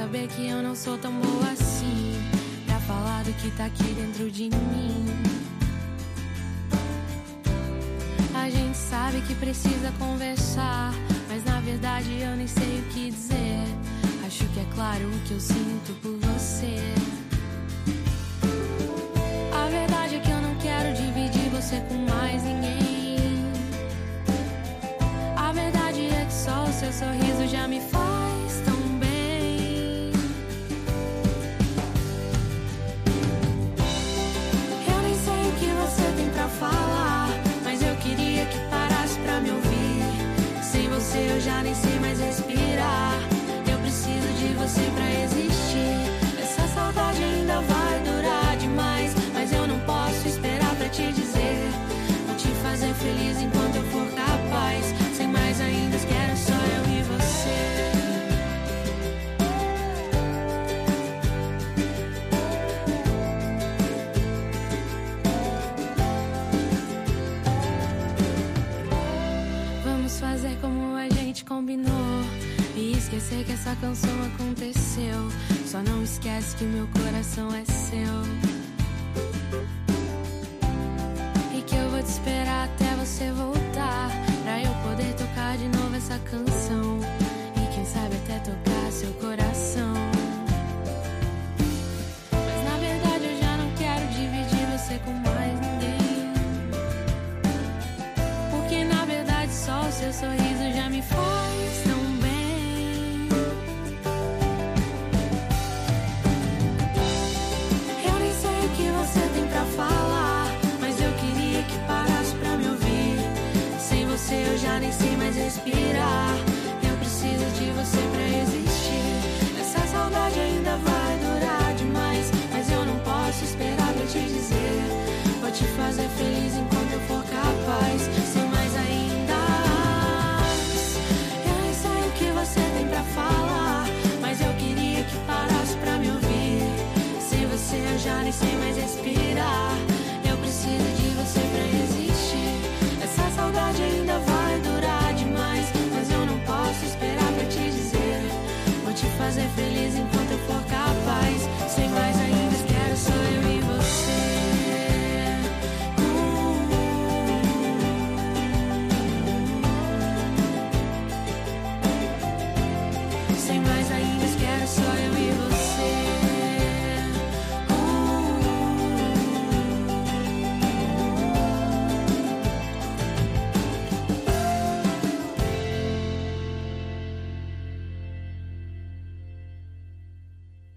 saber que eu não sou tão boa assim. Pra falar do que tá aqui dentro de mim. A gente sabe que precisa conversar, mas na verdade eu nem sei o que dizer. Acho que é claro o que eu sinto por você. A verdade é que eu não quero dividir você com mais ninguém. A verdade é que só o seu sorriso já me faz tão fazer como a gente combinou. E esquecer que essa canção aconteceu. Só não esquece que meu coração é seu. E que eu vou te esperar até você voltar. Pra eu poder tocar de novo essa canção. E quem sabe até tocar seu coração. Mas na verdade eu já não quero dividir você com mais ninguém. Porque na verdade só o seu sorriso já me faz tão te fazer feliz enquanto eu for capaz. Sem mais ainda. Eu sei o que você tem pra falar, mas eu queria que parasse pra me ouvir. Sem você eu já nem sei mais respirar. Sem mais ainda.